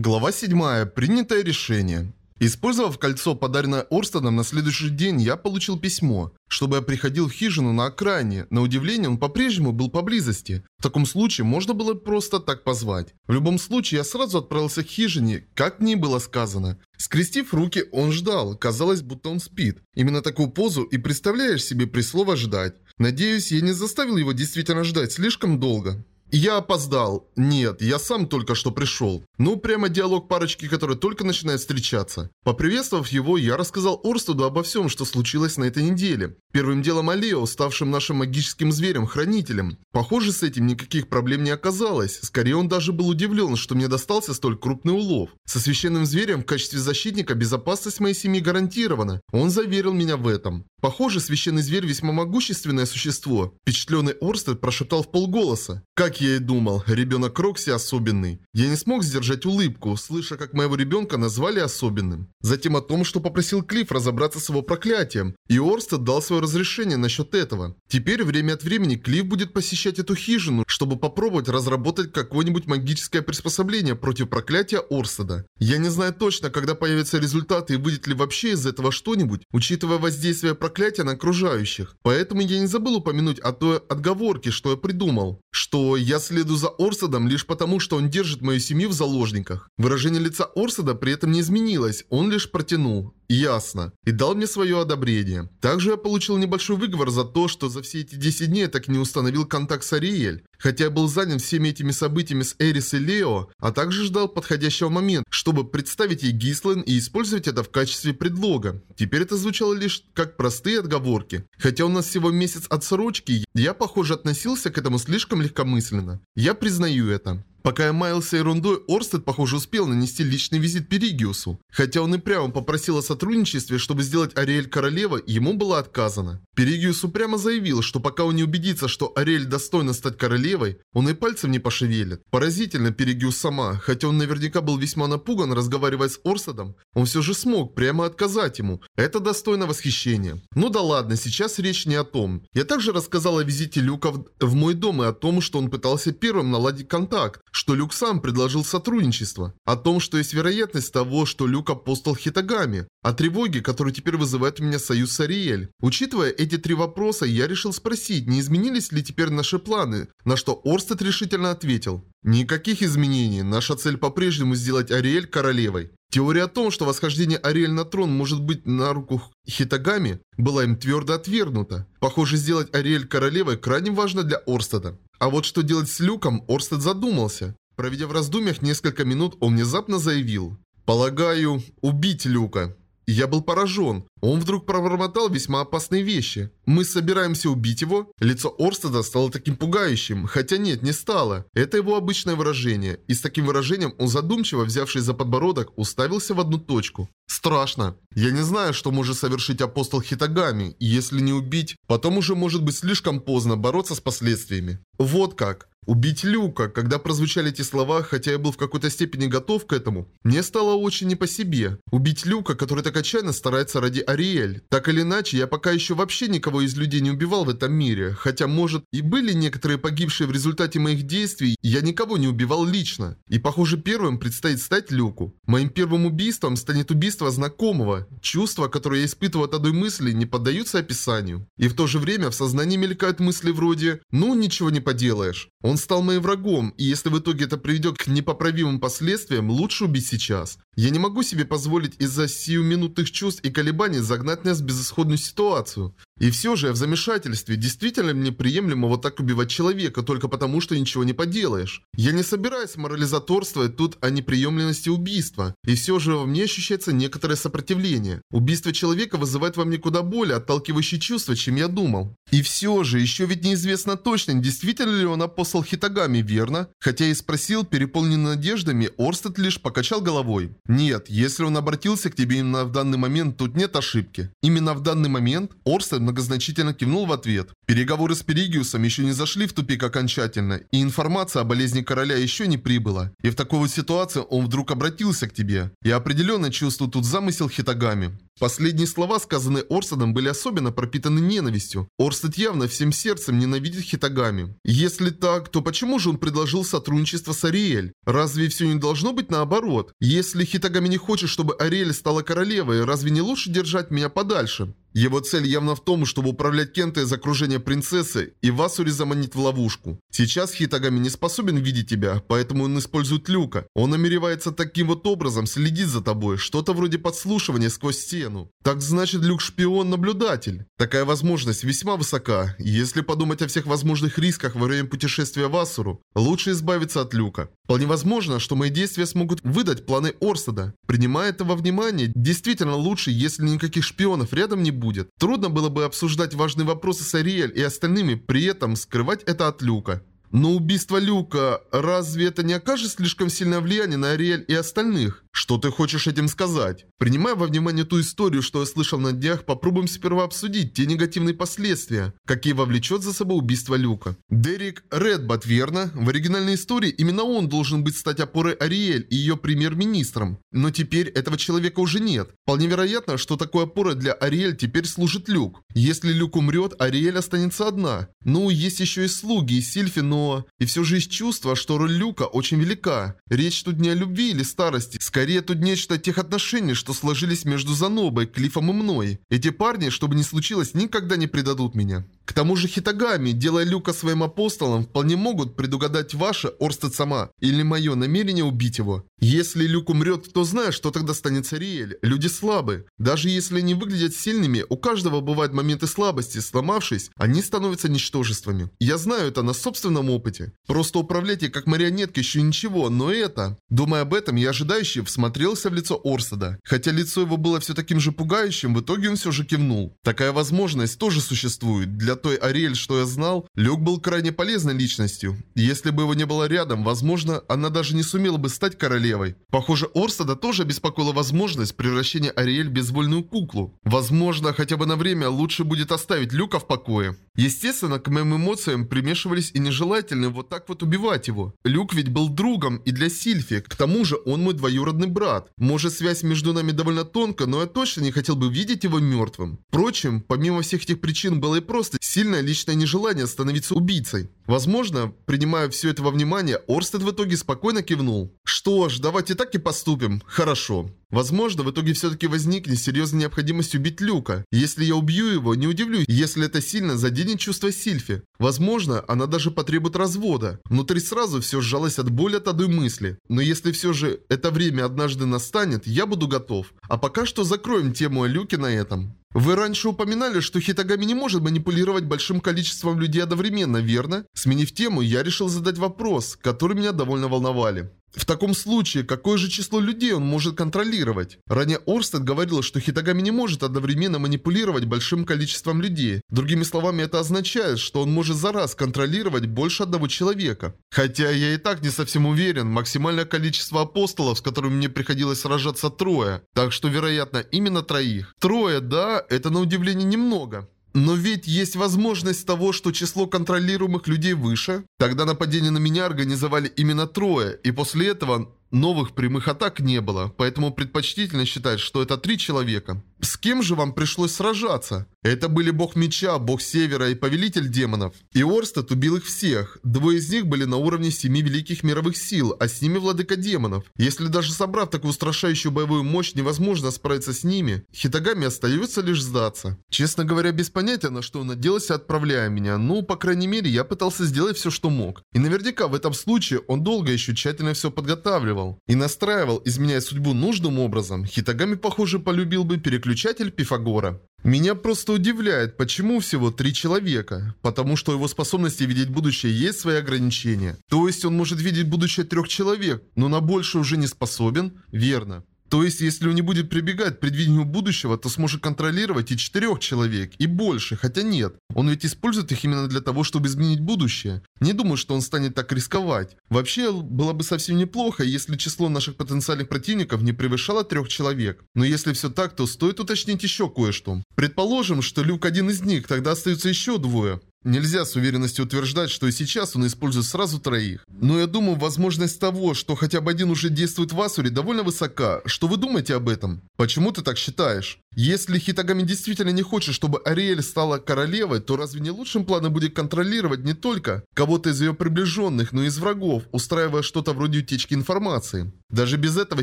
Глава 7. Принятое решение. Использовав кольцо, подаренное Орстедом, на следующий день я получил письмо, чтобы я приходил в хижину на окраине. На удивление, он по-прежнему был поблизости. В таком случае можно было просто так позвать. В любом случае, я сразу отправился к хижине, как мне было сказано. Скрестив руки, он ждал. Казалось, будто он спит. Именно такую позу и представляешь себе при слово «ждать». Надеюсь, я не заставил его действительно ждать слишком долго. Я опоздал. Нет, я сам только что пришел. Ну, прямо диалог парочки, которые только начинают встречаться. Поприветствовав его, я рассказал Орстеду обо всем, что случилось на этой неделе. Первым делом о Лео, ставшим нашим магическим зверем-хранителем. Похоже, с этим никаких проблем не оказалось. Скорее, он даже был удивлен, что мне достался столь крупный улов. Со священным зверем в качестве защитника безопасность моей семьи гарантирована. Он заверил меня в этом. Похоже, священный зверь весьма могущественное существо. Впечатленный Орстед прошептал в полголоса. Как я и думал, ребенок Рокси особенный. Я не смог сдержать улыбку, слыша, как моего ребенка назвали особенным. Затем о том, что попросил Клифф разобраться с его проклятием. И Орстед дал свое разрешение насчет этого. Теперь время от времени Клифф будет посещать эту хижину, чтобы попробовать разработать какое-нибудь магическое приспособление против проклятия Орстеда. Я не знаю точно, когда появятся результаты и выйдет ли вообще из этого что-нибудь, учитывая воздействие проклятия на окружающих. Поэтому я не забыл упомянуть о той отговорке, что я придумал. Что следую за Орсадом лишь потому, что он держит мою семью в заложниках. Выражение лица Орсада при этом не изменилось, он лишь протянул. Ясно. И дал мне свое одобрение. Также я получил небольшой выговор за то, что за все эти 10 дней я так не установил контакт с Ариэль. Хотя я был занят всеми этими событиями с Эрис и Лео, а также ждал подходящего момента, чтобы представить ей Гислен и использовать это в качестве предлога. Теперь это звучало лишь как простые отговорки. Хотя у нас всего месяц отсрочки, я, похоже, относился к этому слишком легкомысленно. Я признаю это. Пока я маялся ерундой, Орстед, похоже, успел нанести личный визит Перигиусу. Хотя он и прямо попросил о сотрудничестве, чтобы сделать Ариэль королева, ему было отказано. Перигиус упрямо заявил, что пока он не убедится, что Ариэль достойна стать королевой, он и пальцем не пошевелит. Поразительно Перигиус сама, хотя он наверняка был весьма напуган, разговаривая с Орстедом, он все же смог прямо отказать ему. Это достойно восхищения. Ну да ладно, сейчас речь не о том. Я также рассказал о визите Люка в мой дом и о том, что он пытался первым наладить контакт, что Люк сам предложил сотрудничество, о том, что есть вероятность того, что Люк апостол Хитагами, о тревоге, которая теперь вызывает у меня союз с Ариэль. Учитывая эти три вопроса, я решил спросить, не изменились ли теперь наши планы, на что Орстед решительно ответил. Никаких изменений, наша цель по-прежнему сделать Ариэль королевой. Теория о том, что восхождение Ариэль на трон может быть на руку Хитагами, была им твердо отвергнута. Похоже, сделать Ариэль королевой крайне важно для Орстеда. А вот что делать с Люком, Орстед задумался. Проведя в раздумьях несколько минут, он внезапно заявил. «Полагаю, убить Люка». Я был поражен. Он вдруг пробормотал весьма опасные вещи. Мы собираемся убить его? Лицо Орстеда стало таким пугающим, хотя нет, не стало. Это его обычное выражение. И с таким выражением он задумчиво, взявший за подбородок, уставился в одну точку. Страшно. Я не знаю, что может совершить апостол Хитагами, и если не убить, потом уже может быть слишком поздно бороться с последствиями. Вот как. Убить Люка, когда прозвучали эти слова, хотя я был в какой-то степени готов к этому, мне стало очень не по себе. Убить Люка, который так отчаянно старается ради Ариэль. Так или иначе, я пока еще вообще никого из людей не убивал в этом мире, хотя, может, и были некоторые погибшие в результате моих действий, я никого не убивал лично. И, похоже, первым предстоит стать Люку. Моим первым убийством станет убийство знакомого. Чувства, которые я испытываю от одной мысли, не поддаются описанию. И в то же время в сознании мелькают мысли вроде «ну, ничего не поделаешь». Он стал моим врагом, и если в итоге это приведет к непоправимым последствиям, лучше убить сейчас. Я не могу себе позволить из-за сиюминутных чувств и колебаний загнать нас в безысходную ситуацию. И все же я в замешательстве, действительно мне приемлемо вот так убивать человека, только потому, что ничего не поделаешь. Я не собираюсь морализаторствовать тут о неприемлемости убийства, и все же во мне ощущается некоторое сопротивление. Убийство человека вызывает во мне куда более отталкивающие чувства, чем я думал. И все же, еще ведь неизвестно точно, действительно ли он апостол Хитагами, верно? Хотя и спросил, переполненный надеждами, Орстед лишь покачал головой. Нет, если он обратился к тебе именно в данный момент, тут нет ошибки. Именно в данный момент Орстед многозначительно кивнул в ответ. Переговоры с Перигиусом еще не зашли в тупик окончательно, и информация о болезни короля еще не прибыла. И в такой вот ситуации он вдруг обратился к тебе. Я определенно чувствую тут замысел Хитагами. Последние слова, сказанные Орстедом, были особенно пропитаны ненавистью. Орстед явно всем сердцем ненавидит Хитагами. Если так, то почему же он предложил сотрудничество с Ариэль? Разве все не должно быть наоборот? Если Хитагами не хочет, чтобы Ариэль стала королевой, разве не лучше держать меня подальше? Его цель явно в том, чтобы управлять Кентой из окружения принцессы и Васури заманить в ловушку. Сейчас Хитагами не способен видеть тебя, поэтому он использует люка. Он намеревается таким вот образом следить за тобой, что-то вроде подслушивания сквозь стену. Так значит, люк шпион-наблюдатель. Такая возможность весьма высока. Если подумать о всех возможных рисках во время путешествия в лучше избавиться от люка. Вполне возможно, что мои действия смогут выдать планы Орстеда. Принимая это во внимание, действительно лучше, если никаких шпионов рядом не будет. Трудно было бы обсуждать важные вопросы с Ариэль и остальными, при этом скрывать это от Люка. Но убийство Люка, разве это не окажет слишком сильное влияние на Ариэль и остальных? Что ты хочешь этим сказать? Принимая во внимание ту историю, что я слышал на днях, попробуем сперва обсудить те негативные последствия, какие вовлечет за собой убийство Люка. Дерек Редбат, верно? В оригинальной истории именно он должен быть стать опорой Ариэль и ее премьер-министром. Но теперь этого человека уже нет. Вполне вероятно, что такой опорой для Ариэль теперь служит Люк. Если Люк умрет, Ариэль останется одна. Ну, есть еще и слуги, и Сильфи, но... И все же есть чувство, что роль Люка очень велика. Речь тут не о любви или старости, скорее тут нечто о тех отношений, что сложились между Занобой, Клифом и мной. Эти парни, чтобы не случилось, никогда не предадут меня. К тому же Хитагами, делая Люка своим апостолом, вполне могут предугадать ваше, Орстед сама, или мое намерение убить его. Если Люк умрет, то знаешь, что тогда станет Цариэль. Люди слабы. Даже если они выглядят сильными, у каждого бывают моменты слабости, сломавшись, они становятся ничтожествами. Я знаю это на собственном опыте. Просто управлять ей как марионетка еще ничего, но это... Думая об этом, я ожидающий всмотрелся в лицо Орстеда. Хотя лицо его было все таким же пугающим, в итоге он все же кивнул. Такая возможность тоже существует. Для той Ариэль, что я знал, Люк был крайне полезной личностью. Если бы его не было рядом, возможно, она даже не сумела бы стать королевой. Похоже, Орстеда тоже беспокоила возможность превращения Ариэль в безвольную куклу. Возможно, хотя бы на время лучше будет оставить Люка в покое. Естественно, к моим эмоциям примешивались и нежелательные вот так вот убивать его. Люк ведь был другом и для Сильфи, к тому же он мой двоюродный брат. Может связь между нами довольно тонкая, но я точно не хотел бы видеть его мертвым. Впрочем, помимо всех этих причин было и просто сильное личное нежелание становиться убийцей. Возможно, принимая все это во внимание, Орстед в итоге спокойно кивнул. Что ж, давайте так и поступим. Хорошо. Возможно, в итоге все-таки возникнет серьезная необходимость убить Люка. Если я убью его, не удивлюсь, если это сильно заденет чувство Сильфи. Возможно, она даже потребует развода. Внутри сразу все сжалось от боли от одной мысли. Но если все же это время однажды настанет, я буду готов. А пока что закроем тему о Люке на этом. Вы раньше упоминали, что Хитагами не может манипулировать большим количеством людей одновременно, верно? Сменив тему, я решил задать вопрос, который меня довольно волновали. В таком случае, какое же число людей он может контролировать? Ранее Орстед говорил, что Хитагами не может одновременно манипулировать большим количеством людей. Другими словами, это означает, что он может за раз контролировать больше одного человека. Хотя я и так не совсем уверен, максимальное количество апостолов, с которыми мне приходилось сражаться трое. Так что, вероятно, именно троих. Трое, да, это на удивление немного. Но ведь есть возможность того, что число контролируемых людей выше. Тогда нападение на меня организовали именно трое, и после этого новых прямых атак не было, поэтому предпочтительно считать, что это три человека. С кем же вам пришлось сражаться? Это были бог меча, бог севера и повелитель демонов. И Орстед убил их всех. Двое из них были на уровне семи великих мировых сил, а с ними владыка демонов. Если даже собрав такую устрашающую боевую мощь невозможно справиться с ними, Хитагами остается лишь сдаться. Честно говоря, без понятия, на что он оделся, отправляя меня. Ну, по крайней мере, я пытался сделать все, что мог. И наверняка в этом случае он долго еще тщательно все подготавливал. И настраивал, изменяя судьбу нужным образом. Хитагами, похоже, полюбил бы переключатель Пифагора. Меня просто удивляет, почему всего три человека. Потому что его способности видеть будущее есть свои ограничения. То есть он может видеть будущее трех человек, но на больше уже не способен? Верно. То есть, если он не будет прибегать к предвидению будущего, то сможет контролировать и четырех человек, и больше, хотя нет. Он ведь использует их именно для того, чтобы изменить будущее. Не думаю, что он станет так рисковать. Вообще, было бы совсем неплохо, если число наших потенциальных противников не превышало трех человек. Но если все так, то стоит уточнить еще кое-что. Предположим, что Люк один из них, тогда остается еще двое. Нельзя с уверенностью утверждать, что и сейчас он использует сразу троих. Но я думаю, возможность того, что хотя бы один уже действует в Асуре, довольно высока. Что вы думаете об этом? Почему ты так считаешь? Если Хитагами действительно не хочет, чтобы Ариэль стала королевой, то разве не лучшим планом будет контролировать не только кого-то из ее приближенных, но и из врагов, устраивая что-то вроде утечки информации? Даже без этого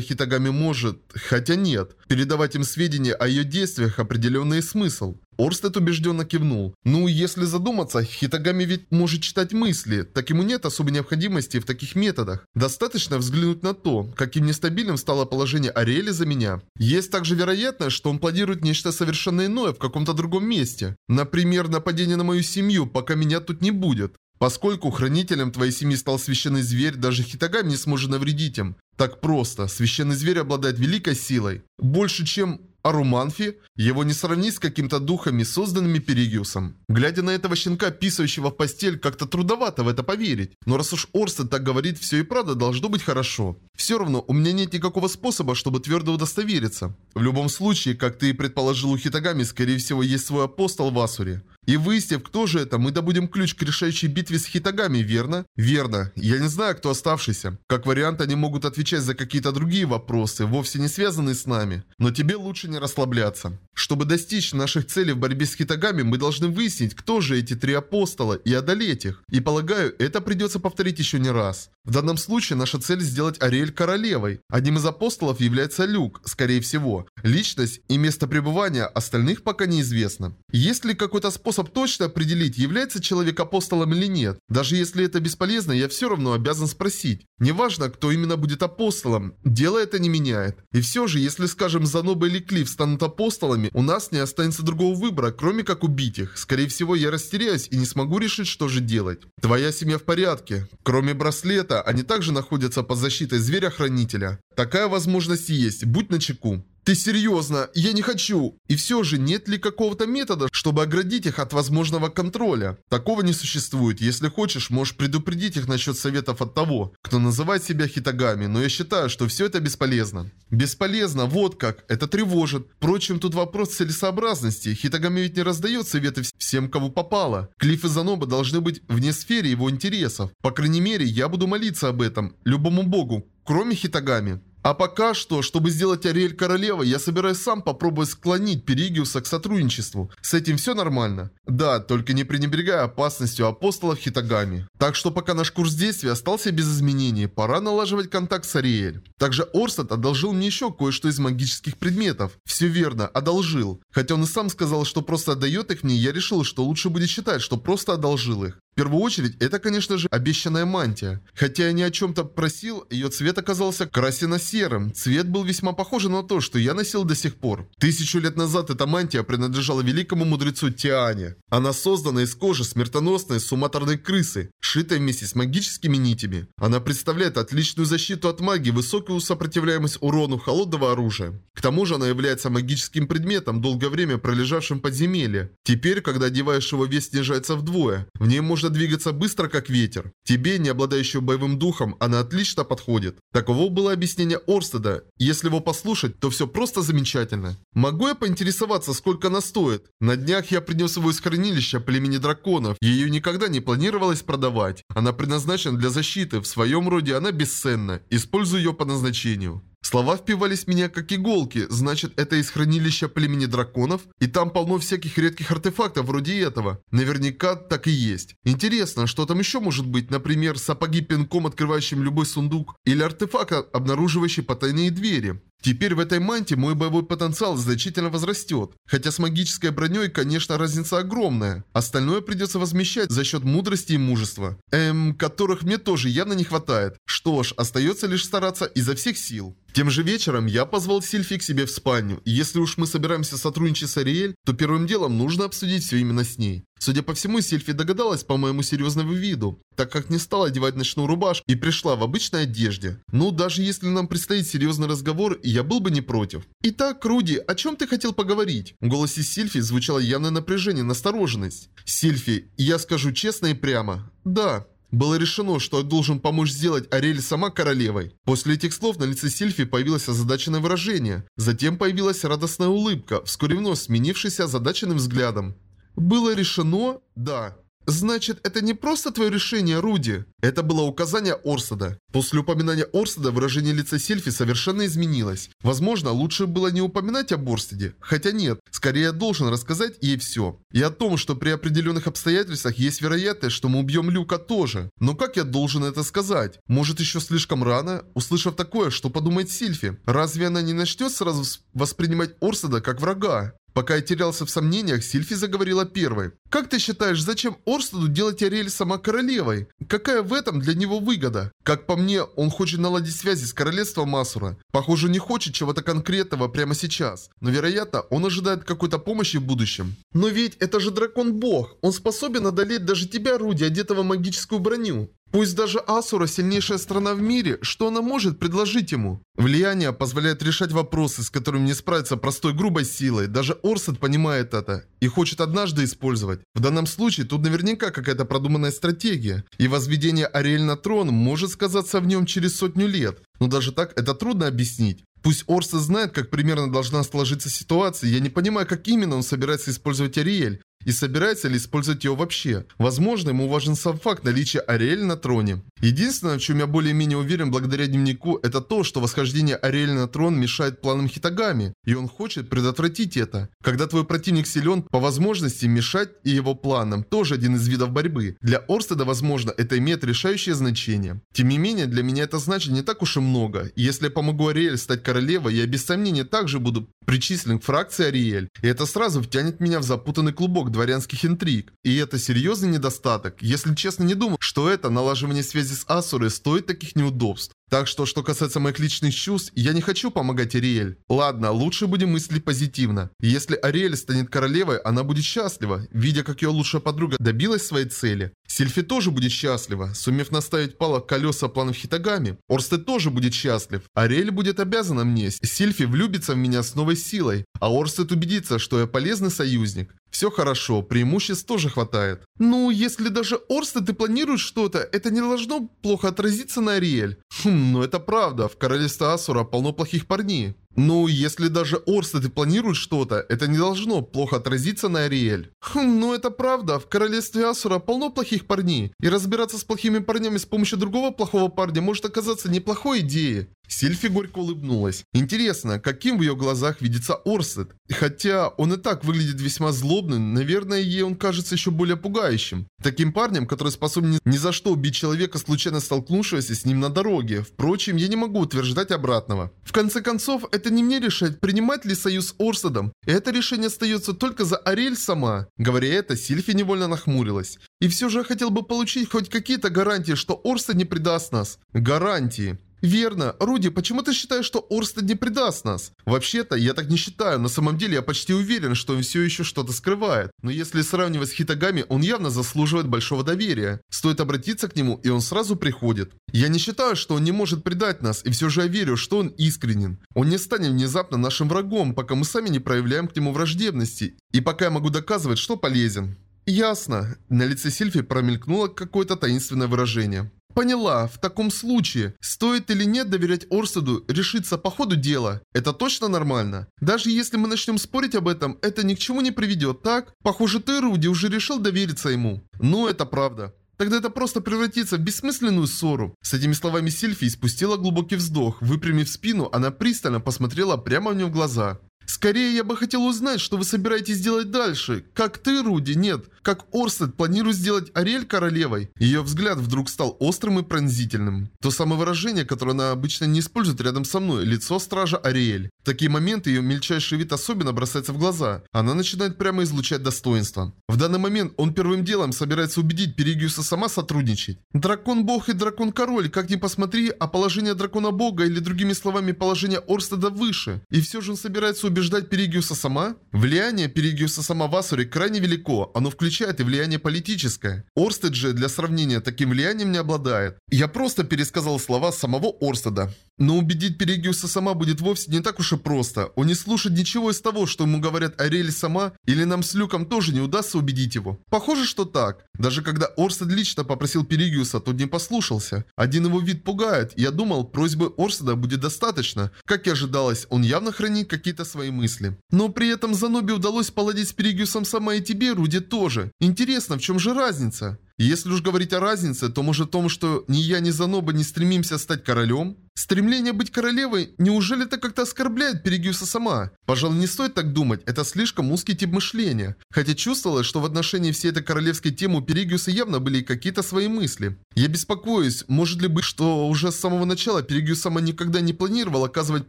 Хитагами может, хотя нет, передавать им сведения о ее действиях определенный смысл. Орстед убежденно кивнул. Ну, если задуматься, Хитагами ведь может читать мысли, так ему нет особой необходимости в таких методах. Достаточно взглянуть на то, каким нестабильным стало положение Ариэли за меня. Есть также вероятность, что он планирует нечто совершенно иное в каком-то другом месте. Например, нападение на мою семью, пока меня тут не будет. Поскольку хранителем твоей семьи стал священный зверь, даже Хитагами не сможет навредить им. Так просто. Священный зверь обладает великой силой. Больше, чем а Руманфи? Его не сравнить с каким-то духами, созданными Перигиусом. Глядя на этого щенка, писающего в постель, как-то трудовато в это поверить. Но раз уж Орстед так говорит, все и правда должно быть хорошо. Все равно, у меня нет никакого способа, чтобы твердо удостовериться. В любом случае, как ты и предположил у Хитагами, скорее всего, есть свой апостол в Асуре. И выяснив, кто же это, мы добудем ключ к решающей битве с Хитагами, верно? Верно. Я не знаю, кто оставшийся. Как вариант, они могут отвечать за какие-то другие вопросы, вовсе не связанные с нами. Но тебе лучше не расслабляться. Чтобы достичь наших целей в борьбе с Хитагами, мы должны выяснить, кто же эти три апостола, и одолеть их. И полагаю, это придется повторить еще не раз. В данном случае наша цель сделать Ариэль королевой. Одним из апостолов является Люк, скорее всего. Личность и место пребывания остальных пока неизвестно. Есть ли какой-то способ точно определить, является человек апостолом или нет? Даже если это бесполезно, я все равно обязан спросить. Неважно, кто именно будет апостолом, дело это не меняет. И все же, если, скажем, Заноба или Клифф станут апостолами, у нас не останется другого выбора, кроме как убить их. Скорее всего, я растеряюсь и не смогу решить, что же делать. Твоя семья в порядке. Кроме браслета, они также находятся под защитой зверя-хранителя. Такая возможность есть, будь начеку. Ты серьезно? Я не хочу. И все же, нет ли какого-то метода, чтобы оградить их от возможного контроля? Такого не существует. Если хочешь, можешь предупредить их насчет советов от того, кто называет себя хитагами, но я считаю, что все это бесполезно. Бесполезно, вот как. Это тревожит. Впрочем, тут вопрос целесообразности. Хитагами ведь не раздает советы всем, кому попало. Клифф и Заноба должны быть вне сферы его интересов. По крайней мере, я буду молиться об этом. Любому богу, кроме Хитагами. А пока что, чтобы сделать Ариэль королевой, я собираюсь сам попробовать склонить Перигиуса к сотрудничеству. С этим все нормально? Да, только не пренебрегая опасностью апостолов Хитагами. Так что пока наш курс действия остался без изменений, пора налаживать контакт с Ариэль. Также Орстад одолжил мне еще кое-что из магических предметов. Все верно, одолжил. Хотя он и сам сказал, что просто отдает их мне, я решил, что лучше будет считать, что просто одолжил их. В первую очередь, это, конечно же, обещанная мантия. Хотя я ни о чем-то просил, ее цвет оказался красено-серым. Цвет был весьма похож на то, что я носил до сих пор. Тысячу лет назад эта мантия принадлежала великому мудрецу Тиане. Она создана из кожи смертоносной суматорной крысы, шитой вместе с магическими нитями. Она представляет отличную защиту от магии, высокую сопротивляемость урону холодного оружия. К тому же она является магическим предметом, долгое время пролежавшим в подземелье. Теперь, когда одеваешь его, вес снижается вдвое. В ней можно двигаться быстро, как ветер. Тебе, не обладающему боевым духом, она отлично подходит. Таково было объяснение Орстеда. Если его послушать, то все просто замечательно. Могу я поинтересоваться, сколько она стоит? На днях я принес его из хранилища племени драконов. Ее никогда не планировалось продавать. Она предназначена для защиты. В своем роде она бесценна. Использую ее по назначению. Слова впивались в меня как иголки, значит это из хранилища племени драконов? И там полно всяких редких артефактов вроде этого. Наверняка так и есть. Интересно, что там еще может быть? Например, сапоги пинком, открывающим любой сундук? Или артефакт, обнаруживающий потайные двери? Теперь в этой мантии мой боевой потенциал значительно возрастет. Хотя с магической броней, конечно, разница огромная. Остальное придется возмещать за счет мудрости и мужества. Эм, которых мне тоже явно не хватает. Что ж, остается лишь стараться изо всех сил. Тем же вечером я позвал Сильфи к себе в спальню, и если уж мы собираемся сотрудничать с Ариэль, то первым делом нужно обсудить все именно с ней. Судя по всему, Сильфи догадалась по моему серьезному виду, так как не стала одевать ночную рубашку и пришла в обычной одежде. Ну, даже если нам предстоит серьезный разговор, я был бы не против. Итак, Руди, о чем ты хотел поговорить? В голосе Сильфи звучало явное напряжение, настороженность. Сильфи, я скажу честно и прямо. Да, было решено, что я должен помочь сделать Ариэль сама королевой. После этих слов на лице Сильфи появилось озадаченное выражение. Затем появилась радостная улыбка, вскоре вновь сменившаяся озадаченным взглядом. Было решено? Да. Значит, это не просто твое решение, Руди. Это было указание Орсада. После упоминания Орсада выражение лица Сильфи совершенно изменилось. Возможно, лучше было не упоминать об Орстаде. Хотя нет, скорее я должен рассказать ей все. И о том, что при определенных обстоятельствах есть вероятность, что мы убьем Люка тоже. Но как я должен это сказать? Может еще слишком рано? Услышав такое, что подумает Сильфи? Разве она не начнет сразу воспринимать Орсада как врага? Пока я терялся в сомнениях, Сильфи заговорила первой. «Как ты считаешь, зачем Орстеду делать Ариэль сама королевой? Какая в этом для него выгода? Как по мне, он хочет наладить связи с королевством Масура. Похоже, не хочет чего-то конкретного прямо сейчас. Но, вероятно, он ожидает какой-то помощи в будущем. Но ведь это же дракон-бог. Он способен одолеть даже тебя, Руди, одетого в магическую броню. Пусть даже Асура сильнейшая страна в мире, что она может предложить ему? Влияние позволяет решать вопросы, с которыми не справиться простой грубой силой. Даже Орсет понимает это и хочет однажды использовать. В данном случае тут наверняка какая-то продуманная стратегия. И возведение Ариэль на трон может сказаться в нем через сотню лет. Но даже так это трудно объяснить. Пусть Орса знает, как примерно должна сложиться ситуация, я не понимаю, как именно он собирается использовать Ариэль и собирается ли использовать ее вообще. Возможно, ему важен сам факт наличия Ариэль на троне. Единственное, в чем я более-менее уверен благодаря дневнику, это то, что восхождение Ариэль на трон мешает планам Хитагами, и он хочет предотвратить это. Когда твой противник силен, по возможности мешать и его планам, тоже один из видов борьбы. Для Орстеда, возможно, это имеет решающее значение. Тем не менее, для меня это значит не так уж и много. Если я помогу Ариэль стать королевой, я без сомнения также буду причислен к фракции Ариэль. И это сразу втянет меня в запутанный клубок дворянских интриг. И это серьезный недостаток. Если честно, не думаю, что это налаживание связи с Асурой стоит таких неудобств. Так что, что касается моих личных чувств, я не хочу помогать Ариэль. Ладно, лучше будем мыслить позитивно. Если Ариэль станет королевой, она будет счастлива, видя, как ее лучшая подруга добилась своей цели. Сильфи тоже будет счастлива, сумев наставить палок колеса планов Хитагами. Орстед тоже будет счастлив. Ариэль будет обязана мне. Сильфи влюбится в меня с новой силой, а Орстед убедится, что я полезный союзник. Все хорошо, преимуществ тоже хватает. Ну, если даже Орстед и планирует что-то, это не должно плохо отразиться на Ариэль. Хм, ну это правда, в королевстве Асура полно плохих парней. Ну, если даже Орстед и планирует что-то, это не должно плохо отразиться на Ариэль. Хм, ну это правда, в королевстве Асура полно плохих парней, и разбираться с плохими парнями с помощью другого плохого парня может оказаться неплохой идеей. Сильфи горько улыбнулась. Интересно, каким в ее глазах видится Орсет? Хотя он и так выглядит весьма злобным, наверное, ей он кажется еще более пугающим. Таким парнем, который способен ни за что убить человека, случайно столкнувшегося с ним на дороге. Впрочем, я не могу утверждать обратного. В конце концов, это не мне решать, принимать ли союз с Орседом. И это решение остается только за Ариэль сама. Говоря это, Сильфи невольно нахмурилась. И все же я хотел бы получить хоть какие-то гарантии, что Орсед не предаст нас. Гарантии. Верно. Руди, почему ты считаешь, что Орстед не предаст нас? Вообще-то, я так не считаю. На самом деле, я почти уверен, что он все еще что-то скрывает. Но если сравнивать с Хитагами, он явно заслуживает большого доверия. Стоит обратиться к нему, и он сразу приходит. Я не считаю, что он не может предать нас, и все же я верю, что он искренен. Он не станет внезапно нашим врагом, пока мы сами не проявляем к нему враждебности. И пока я могу доказывать, что полезен. Ясно. На лице Сильфи промелькнуло какое-то таинственное выражение. Поняла, в таком случае, стоит или нет доверять Орсаду решиться по ходу дела. Это точно нормально? Даже если мы начнем спорить об этом, это ни к чему не приведет, так? Похоже, ты, Руди, уже решил довериться ему. Ну, это правда. Тогда это просто превратится в бессмысленную ссору. С этими словами Сильфи спустила глубокий вздох. Выпрямив спину, она пристально посмотрела прямо в в глаза. Скорее, я бы хотел узнать, что вы собираетесь делать дальше. Как ты, Руди, нет. Как Орсет планирует сделать Ариэль королевой. Ее взгляд вдруг стал острым и пронзительным. То самое выражение, которое она обычно не использует рядом со мной. Лицо стража Ариэль. В такие моменты ее мельчайший вид особенно бросается в глаза. Она начинает прямо излучать достоинство. В данный момент он первым делом собирается убедить Перигиуса сама сотрудничать. Дракон-бог и дракон-король, как ни посмотри, а положение дракона-бога или другими словами положение Орстеда выше. И все же он собирается убедить убеждать Перигиуса сама? Влияние Перигиуса сама в Асуре крайне велико, оно включает и влияние политическое. Орстед же для сравнения таким влиянием не обладает. Я просто пересказал слова самого Орстеда. Но убедить Перегиуса сама будет вовсе не так уж и просто. Он не слушает ничего из того, что ему говорят Ариэль сама, или нам с Люком тоже не удастся убедить его. Похоже, что так. Даже когда Орстед лично попросил Перегиуса, тот не послушался. Один его вид пугает. Я думал, просьбы Орстеда будет достаточно. Как и ожидалось, он явно хранит какие-то свои мысли. Но при этом Занобе удалось поладить с Перегиусом сама и тебе, Руди, тоже. Интересно, в чем же разница? Если уж говорить о разнице, то может в том, что ни я, ни Заноба не стремимся стать королем? Стремление быть королевой, неужели это как-то оскорбляет Перегюса сама? Пожалуй, не стоит так думать, это слишком узкий тип мышления. Хотя чувствовалось, что в отношении всей этой королевской темы у Перегюса явно были какие-то свои мысли. Я беспокоюсь, может ли быть, что уже с самого начала Перегюс сама никогда не планировал оказывать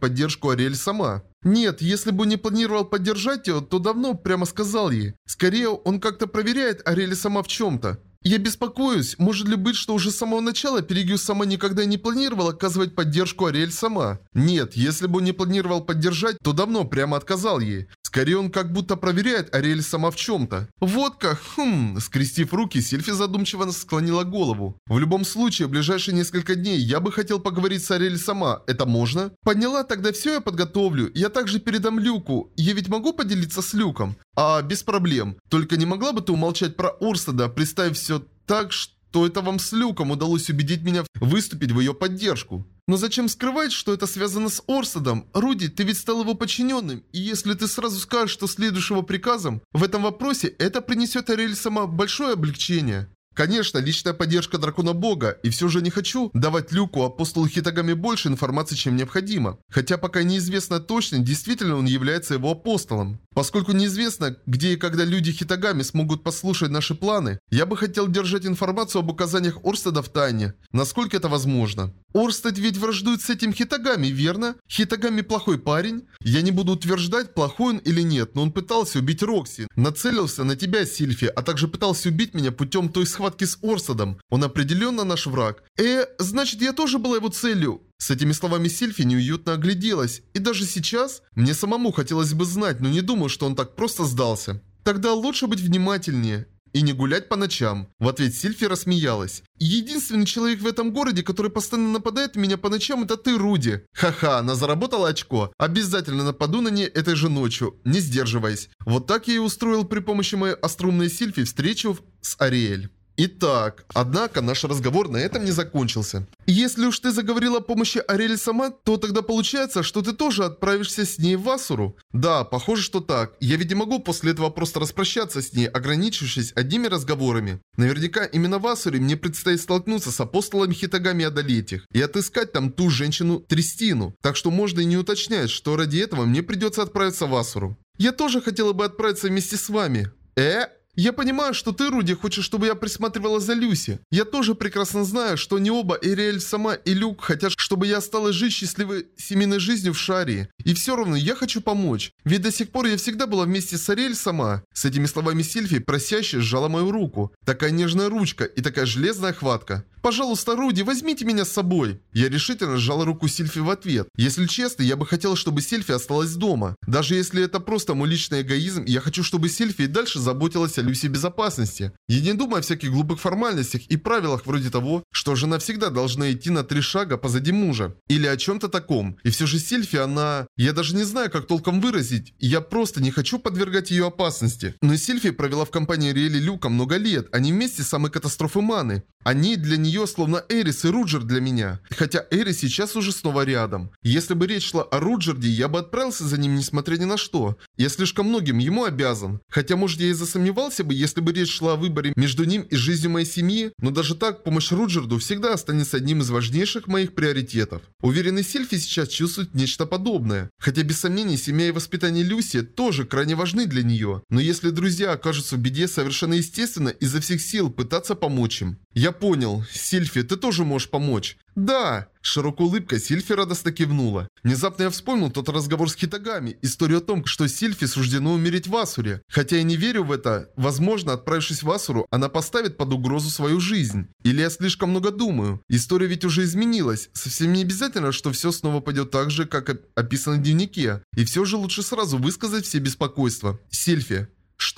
поддержку Ариэль сама? Нет, если бы не планировал поддержать ее, то давно прямо сказал ей. Скорее, он как-то проверяет Ариэль сама в чем-то. Я беспокоюсь, может ли быть, что уже с самого начала Перегю сама никогда не планировала оказывать поддержку Ариэль сама? Нет, если бы он не планировал поддержать, то давно прямо отказал ей. Скорее он как будто проверяет Ариэль сама в чем-то. Вот как, хм, скрестив руки, Сильфи задумчиво склонила голову. В любом случае, в ближайшие несколько дней я бы хотел поговорить с Ариэль сама. Это можно? Подняла, тогда все я подготовлю. Я также передам Люку. Я ведь могу поделиться с Люком? А, без проблем. Только не могла бы ты умолчать про Урстеда, представив все так, что это вам с Люком удалось убедить меня выступить в ее поддержку. Но зачем скрывать, что это связано с Орсадом? Руди, ты ведь стал его подчиненным, и если ты сразу скажешь, что следуешь его приказам, в этом вопросе это принесет Ариэль сама большое облегчение. Конечно, личная поддержка Дракона Бога, и все же не хочу давать Люку апостолу Хитагами больше информации, чем необходимо. Хотя пока неизвестно точно, действительно он является его апостолом. Поскольку неизвестно, где и когда люди Хитагами смогут послушать наши планы, я бы хотел держать информацию об указаниях Орстеда в тайне, насколько это возможно. Орстед ведь враждует с этим Хитагами, верно? Хитагами плохой парень? Я не буду утверждать, плохой он или нет, но он пытался убить Рокси, нацелился на тебя, Сильфи, а также пытался убить меня путем той схватки с Орстедом. Он определенно наш враг. Э, значит я тоже была его целью. С этими словами Сильфи неуютно огляделась, и даже сейчас мне самому хотелось бы знать, но не думаю, что он так просто сдался. Тогда лучше быть внимательнее и не гулять по ночам. В ответ Сильфи рассмеялась. Единственный человек в этом городе, который постоянно нападает на меня по ночам, это ты, Руди. Ха-ха, она заработала очко. Обязательно нападу на ней этой же ночью, не сдерживаясь. Вот так я и устроил при помощи моей острумной Сильфи встречу с Ариэль. Итак, однако наш разговор на этом не закончился. Если уж ты заговорила о помощи Ариэль сама, то тогда получается, что ты тоже отправишься с ней в Асуру. Да, похоже, что так. Я ведь не могу после этого просто распрощаться с ней, ограничившись одними разговорами. Наверняка именно в Асуре мне предстоит столкнуться с апостолами Хитагами одолеть их, и отыскать там ту женщину Тристину. Так что можно и не уточнять, что ради этого мне придется отправиться в Асуру. Я тоже хотела бы отправиться вместе с вами. Э? Я понимаю, что ты, Руди, хочешь, чтобы я присматривала за Люси. Я тоже прекрасно знаю, что не оба, Эриэль сама и Люк, хотят, чтобы я осталась жить счастливой семейной жизнью в Шарии. И все равно я хочу помочь. Ведь до сих пор я всегда была вместе с Ариэль сама. С этими словами Сильфи просяще сжала мою руку. Такая нежная ручка и такая железная хватка. «Пожалуйста, Руди, возьмите меня с собой!» Я решительно сжала руку Сильфи в ответ. Если честно, я бы хотела, чтобы Сильфи осталась дома. Даже если это просто мой личный эгоизм, я хочу, чтобы Сильфи и дальше заботилась о Люси безопасности. Я не думаю о всяких глупых формальностях и правилах вроде того, что жена всегда должна идти на три шага позади мужа. Или о чем-то таком. И все же Сильфи, она... Я даже не знаю, как толком выразить. Я просто не хочу подвергать ее опасности. Но Сильфи провела в компании Риэли Люка много лет. Они вместе самой катастрофы Маны. Они для нее словно Эрис и Руджер для меня. Хотя Эрис сейчас уже снова рядом. Если бы речь шла о Руджерде, я бы отправился за ним, несмотря ни на что. Я слишком многим ему обязан. Хотя, может, я и засомневался бы, если бы речь шла о выборе между ним и жизнью моей семьи, но даже так, помощь Руджерду всегда останется одним из важнейших моих приоритетов. Уверенный Сильфи сейчас чувствует нечто подобное. Хотя, без сомнений, семья и воспитание Люси тоже крайне важны для нее. Но если друзья окажутся в беде, совершенно естественно изо всех сил пытаться помочь им. Я понял. Сильфи, ты тоже можешь помочь. Да! Широкой улыбкой Сильфи радостно кивнула. Внезапно я вспомнил тот разговор с Хитагами, историю о том, что Сильфи суждено умереть в Асуре. Хотя я не верю в это, возможно, отправившись в Асуру, она поставит под угрозу свою жизнь. Или я слишком много думаю. История ведь уже изменилась. Совсем не обязательно, что все снова пойдет так же, как описано в дневнике. И все же лучше сразу высказать все беспокойства. Сильфи,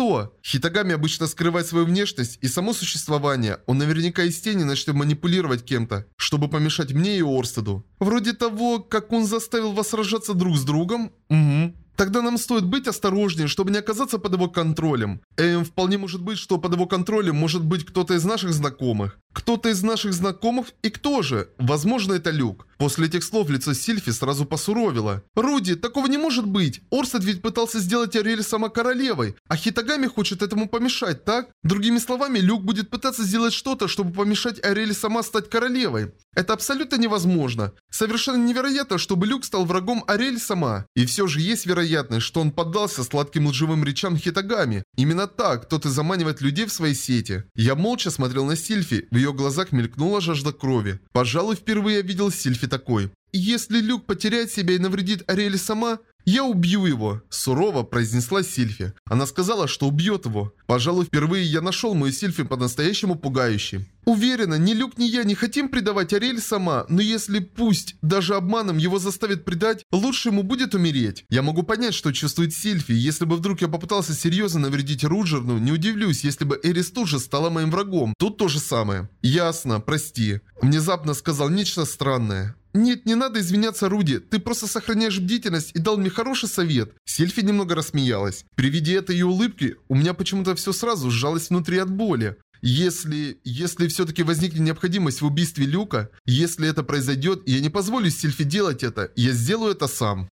что? Хитагами обычно скрывает свою внешность и само существование. Он наверняка из тени начнет манипулировать кем-то, чтобы помешать мне и Орстеду. Вроде того, как он заставил вас сражаться друг с другом? Угу. Тогда нам стоит быть осторожнее, чтобы не оказаться под его контролем. Эм, вполне может быть, что под его контролем может быть кто-то из наших знакомых. Кто-то из наших знакомых и кто же? Возможно, это Люк. После этих слов лицо Сильфи сразу посуровило. «Руди, такого не может быть! Орсет ведь пытался сделать Ариэль сама королевой, а Хитагами хочет этому помешать, так? Другими словами, Люк будет пытаться сделать что-то, чтобы помешать Ариэль сама стать королевой. Это абсолютно невозможно. Совершенно невероятно, чтобы Люк стал врагом Ариэль сама. И все же есть вероятность, что он поддался сладким лживым речам Хитагами. Именно так кто-то заманивает людей в свои сети. Я молча смотрел на Сильфи, в ее глазах мелькнула жажда крови. Пожалуй, впервые я видел Сильфи такой. «Если Люк потеряет себя и навредит Ариэль сама, «Я убью его», – сурово произнесла Сильфи. Она сказала, что убьет его. Пожалуй, впервые я нашел мою Сильфи по-настоящему пугающей. Уверена, ни Люк, ни я не хотим предавать Ариэль сама, но если пусть даже обманом его заставит предать, лучше ему будет умереть. Я могу понять, что чувствует Сильфи. Если бы вдруг я попытался серьезно навредить Руджерну, не удивлюсь, если бы Эрис тоже стала моим врагом. Тут то же самое. Ясно, прости. Внезапно сказал нечто странное. «Нет, не надо извиняться, Руди. Ты просто сохраняешь бдительность и дал мне хороший совет». Сильфи немного рассмеялась. При виде этой ее улыбки у меня почему-то все сразу сжалось внутри от боли. Если... если все-таки возникнет необходимость в убийстве Люка, если это произойдет, я не позволю Сильфи делать это, я сделаю это сам.